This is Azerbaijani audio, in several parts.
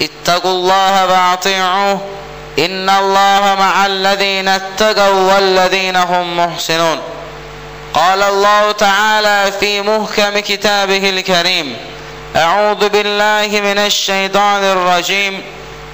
اتقوا الله واطيعوه. إن الله مع الذين اتقوا والذين هم محسنون. قال الله تعالى في محكم كتابه الكريم أعوذ بالله من الشيطان الرجيم.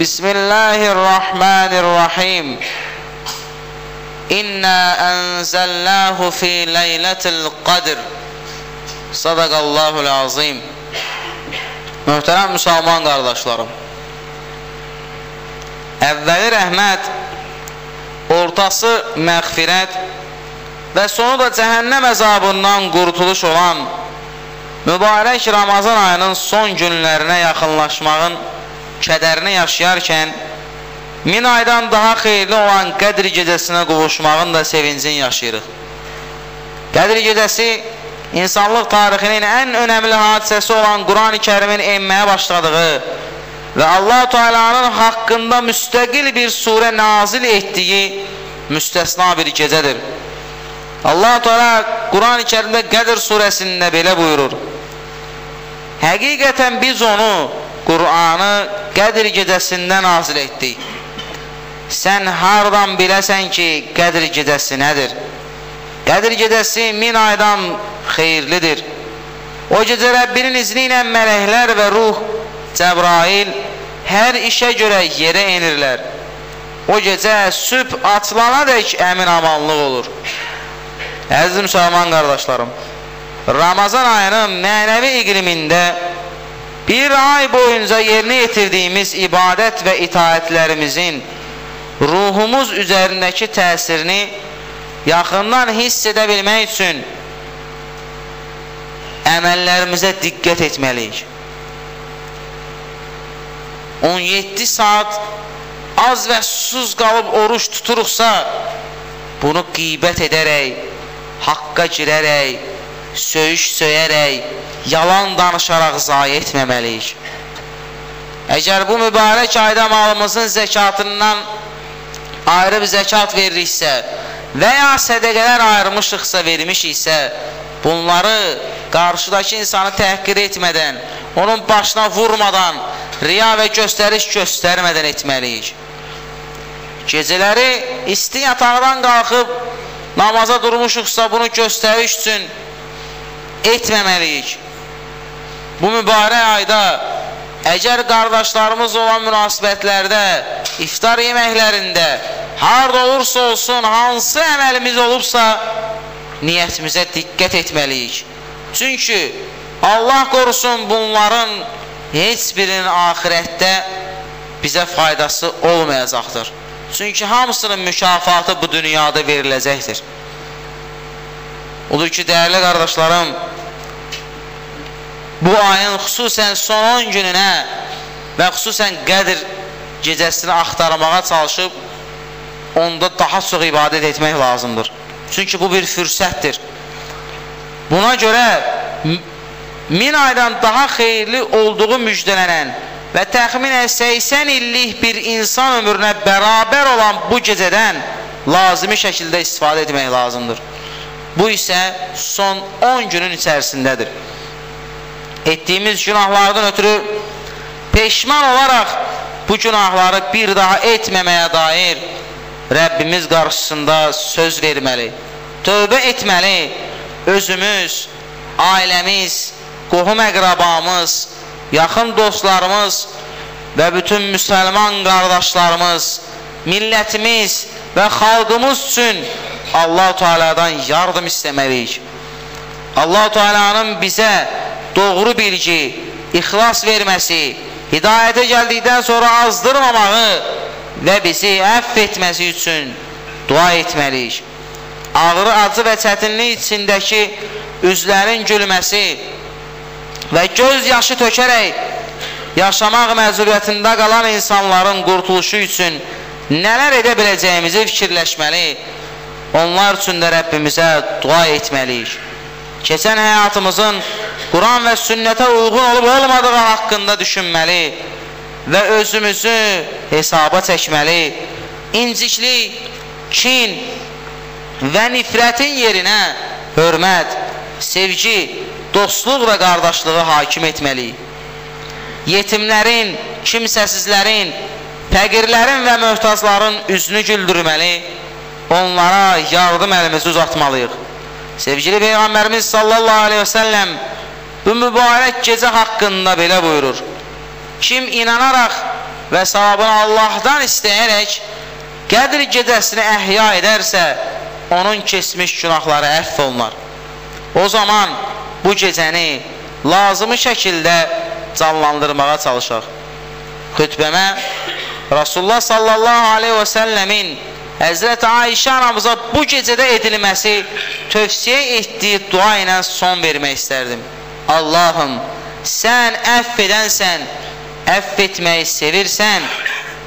بسم الله الرحمن الرحيم. إنا أنزلناه في ليلة القدر. صدق الله العظيم. Möhtərəm müsəlman qardaşlarım Əvvəli rəhmət Ortası məğfirət Və sonu da cəhənnəm əzabından qurtuluş olan Mübarək Ramazan ayının son günlərinə yaxınlaşmağın kədərini yaşayarkən min aydan daha xeyirli olan Qədr gecəsinə qovuşmağın da sevincini yaşayırıq. Qədr gecəsi insanlıq tarixinin ən önəmli hadisəsi olan Quran-ı kərimin enməyə başladığı və Allah Teala'nın haqqında müstəqil bir surə nazil etdiyi müstəsna bir gecədir. Allah Teala Quran-ı kərimdə Qədr surəsində belə buyurur. Həqiqətən biz onu, Qur'anı Qədr gecəsində nazil etdik. Sən hardan biləsən ki, Qədr gecəsi nədir? Qədir gecəsi min aydan xeyirlidir. O gecə Rəbbinin izni ilə mələklər və ruh, Cəbrail hər işə görə yerə enirlər. O gecə sübh açılana dək əmin amanlıq olur. Əziz müsəlman qardaşlarım, Ramazan ayının mənəvi iqlimində bir ay boyunca yerinə yetirdiyimiz ibadət və itaətlərimizin ruhumuz üzərindəki təsirini yaxından hiss edə bilmək üçün əməllərimizə diqqət etməliyik. 17 saat az və susuz qalıb oruç tuturuqsa, bunu qeybət edərək, haqqa girərək, söyüş söyərək, yalan danışaraq zayi etməməliyik. Əgər bu mübarək ayda malımızın zəkatından ayrı bir zəkat veririksə və ya sədəqələr ayırmışıqsa, vermişiksə, bunları qarşıdakı insanı təhqir etmədən, onun başına vurmadan, riya və göstəriş göstərmədən etməliyik. Gecələri isti yataqdan qalxıb namaza durmuşuqsa, bunu göstəriş üçün etməməliyik. Bu mübarək ayda əgər qardaşlarımız olan münasibətlərdə, iftar yeməklərində, harada olursa olsun, hansı əməlimiz olubsa, niyyətimizə diqqət etməliyik. Çünki Allah qorusun bunların heç birinin ahirətdə bizə faydası olmayacaqdır. Çünki hamısının mükafatı bu dünyada veriləcəkdir. Odur ki, dəyərli qardaşlarım, bu ayın xüsusən son 10 gününə və xüsusən Qədir gecəsini axtarmağa çalışıb, onda daha çox ibadət etmək lazımdır. Çünki bu bir fürsətdir. Buna görə min aydan daha xeyirli olduğu müjdələnən və təxminən 80 illik bir insan ömrünə bərabər olan bu gecədən lazımi şəkildə istifadə etmək lazımdır. Bu isə son 10 günün içərisindədir. Etdiyimiz günahlardan ötürü peşman olaraq bu günahları bir daha etməməyə dair Rəbbimiz qarşısında söz verməli, tövbə etməli, özümüz, ailəmiz, qohum əqrabamız, yaxın dostlarımız və bütün müsəlman qardaşlarımız, millətimiz və xalqımız üçün Allah-u Teala'dan yardım istəməliyik. Allah-u Teala'nın bizə doğru bilgi, ixlas verməsi, hidayətə gəldikdən sonra azdırmamağı və bizi əff etməsi üçün dua etməliyik. Ağrı, acı və çətinlik içindəki üzlərin gülməsi və göz yaşı tökərək yaşamaq məzuriyyətində qalan insanların qurtuluşu üçün nələr edə biləcəyimizi fikirləşməli, onlar üçün də Rəbbimizə dua etməliyik. Keçən həyatımızın Quran və sünnətə uyğun olub olmadığı haqqında düşünməli və özümüzü hesaba çəkməli, inciklik, kin və nifrətin yerinə hörmət, sevgi, dostluq və qardaşlığı hakim etməliyik. Yetimlərin, kimsəsizlərin, fəqirlərin və möhtazların üzünü güldürməli, onlara yardım əlimizi uzatmalıyıq. Sevgili Peyğəmbərimiz sallallahu aleyhi və səlləm bu mübarək gecə haqqında belə buyurur. Kim inanaraq və savabını Allahdan istəyərək Qədr gecəsini əhya edərsə, onun keçmiş günahları əff olunar. O zaman bu gecəni lazımi şəkildə canlandırmağa çalışaq. Xütbəmə Rasulullah sallallahu aleyhi və səlləmin Həzrət Ayşə anamıza bu gecədə edilməsi tövsiyə etdiyi dua ilə son vermək istərdim. Allahım, sən əff edənsən, əff etməyi sevirsən,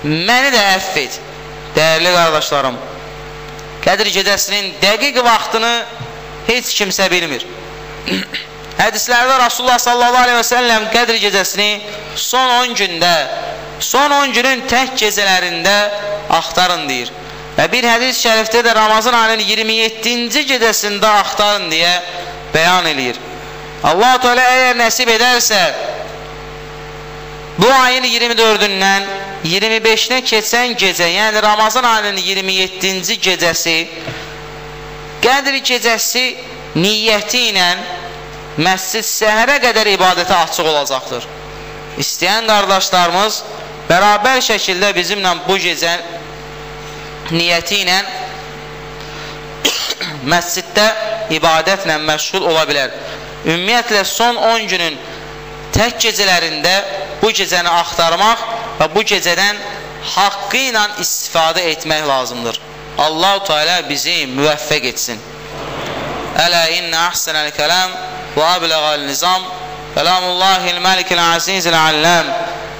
məni də əff et. Dəyərli qardaşlarım, Qədir gecəsinin dəqiq vaxtını heç kimsə bilmir. Hədislərdə Rasulullah sallallahu aleyhi və səlləm Qədr gecəsini son 10 gündə, son 10 günün tək gecələrində axtarın deyir. Və bir hədis şərifdə də Ramazan ayının 27-ci gecəsində axtarın deyə bəyan eləyir. Allah-u Teala əgər nəsib edərsə, bu ayın 24-dən 25-nə keçən gecə, yəni Ramazan ayının 27-ci gecəsi, Qədr gecəsi niyyəti ilə məscid səhərə qədər ibadətə açıq olacaqdır. İstəyən qardaşlarımız bərabər şəkildə bizimlə bu gecə niyyəti ilə məsciddə ibadətlə məşğul ola bilər. Ümumiyyətlə, son 10 günün tək gecələrində bu gecəni axtarmaq və bu gecədən haqqı ilə istifadə etmək lazımdır. Allah-u Teala bizi müvəffəq etsin. Ələ innə əhsənəl kələm وأبلغ النظام كلام الله الملك العزيز العلام.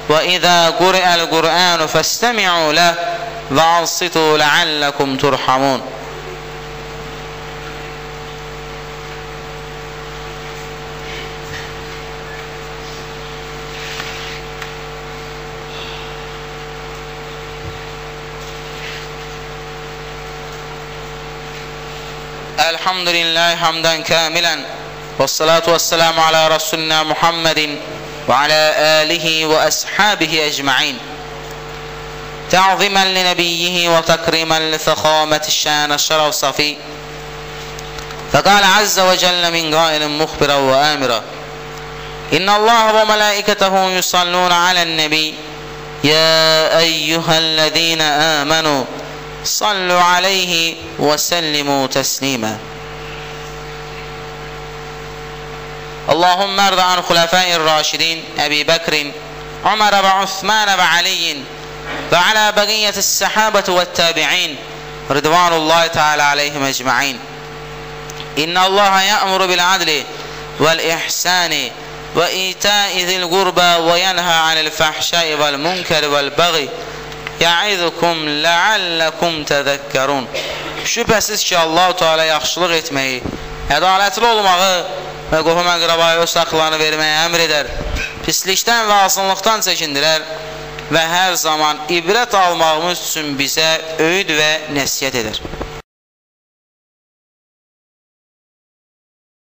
وإذا قرئ القرآن فاستمعوا له وأنصتوا لعلكم ترحمون. الحمد لله حمدا كاملا. والصلاة والسلام على رسولنا محمد وعلى آله وأصحابه أجمعين. تعظيما لنبيه وتكريما لفخامة الشان الشرف صفي. فقال عز وجل من قائل مخبرا وآمرا إن الله وملائكته يصلون على النبي يا أيها الذين آمنوا صلوا عليه وسلموا تسليما. اللهم ارض عن خلفاء الراشدين أبي بكر عمر وعثمان وعلي وعلى بقية السحابة والتابعين رضوان الله تعالى عليهم أجمعين. إن الله يأمر بالعدل والإحسان وإيتاء ذي القربى وينهى عن الفحشاء والمنكر والبغي يعظكم لعلكم تذكرون. Şübhəsiz ki, Allah-u Teala yaxşılıq ədalətli olmağı və qohum əqrabaya öz haqlarını verməyə əmr edər, pislikdən və asınlıqdan çəkindirər və hər zaman ibrət almağımız üçün bizə öyüd və nəsiyyət edər.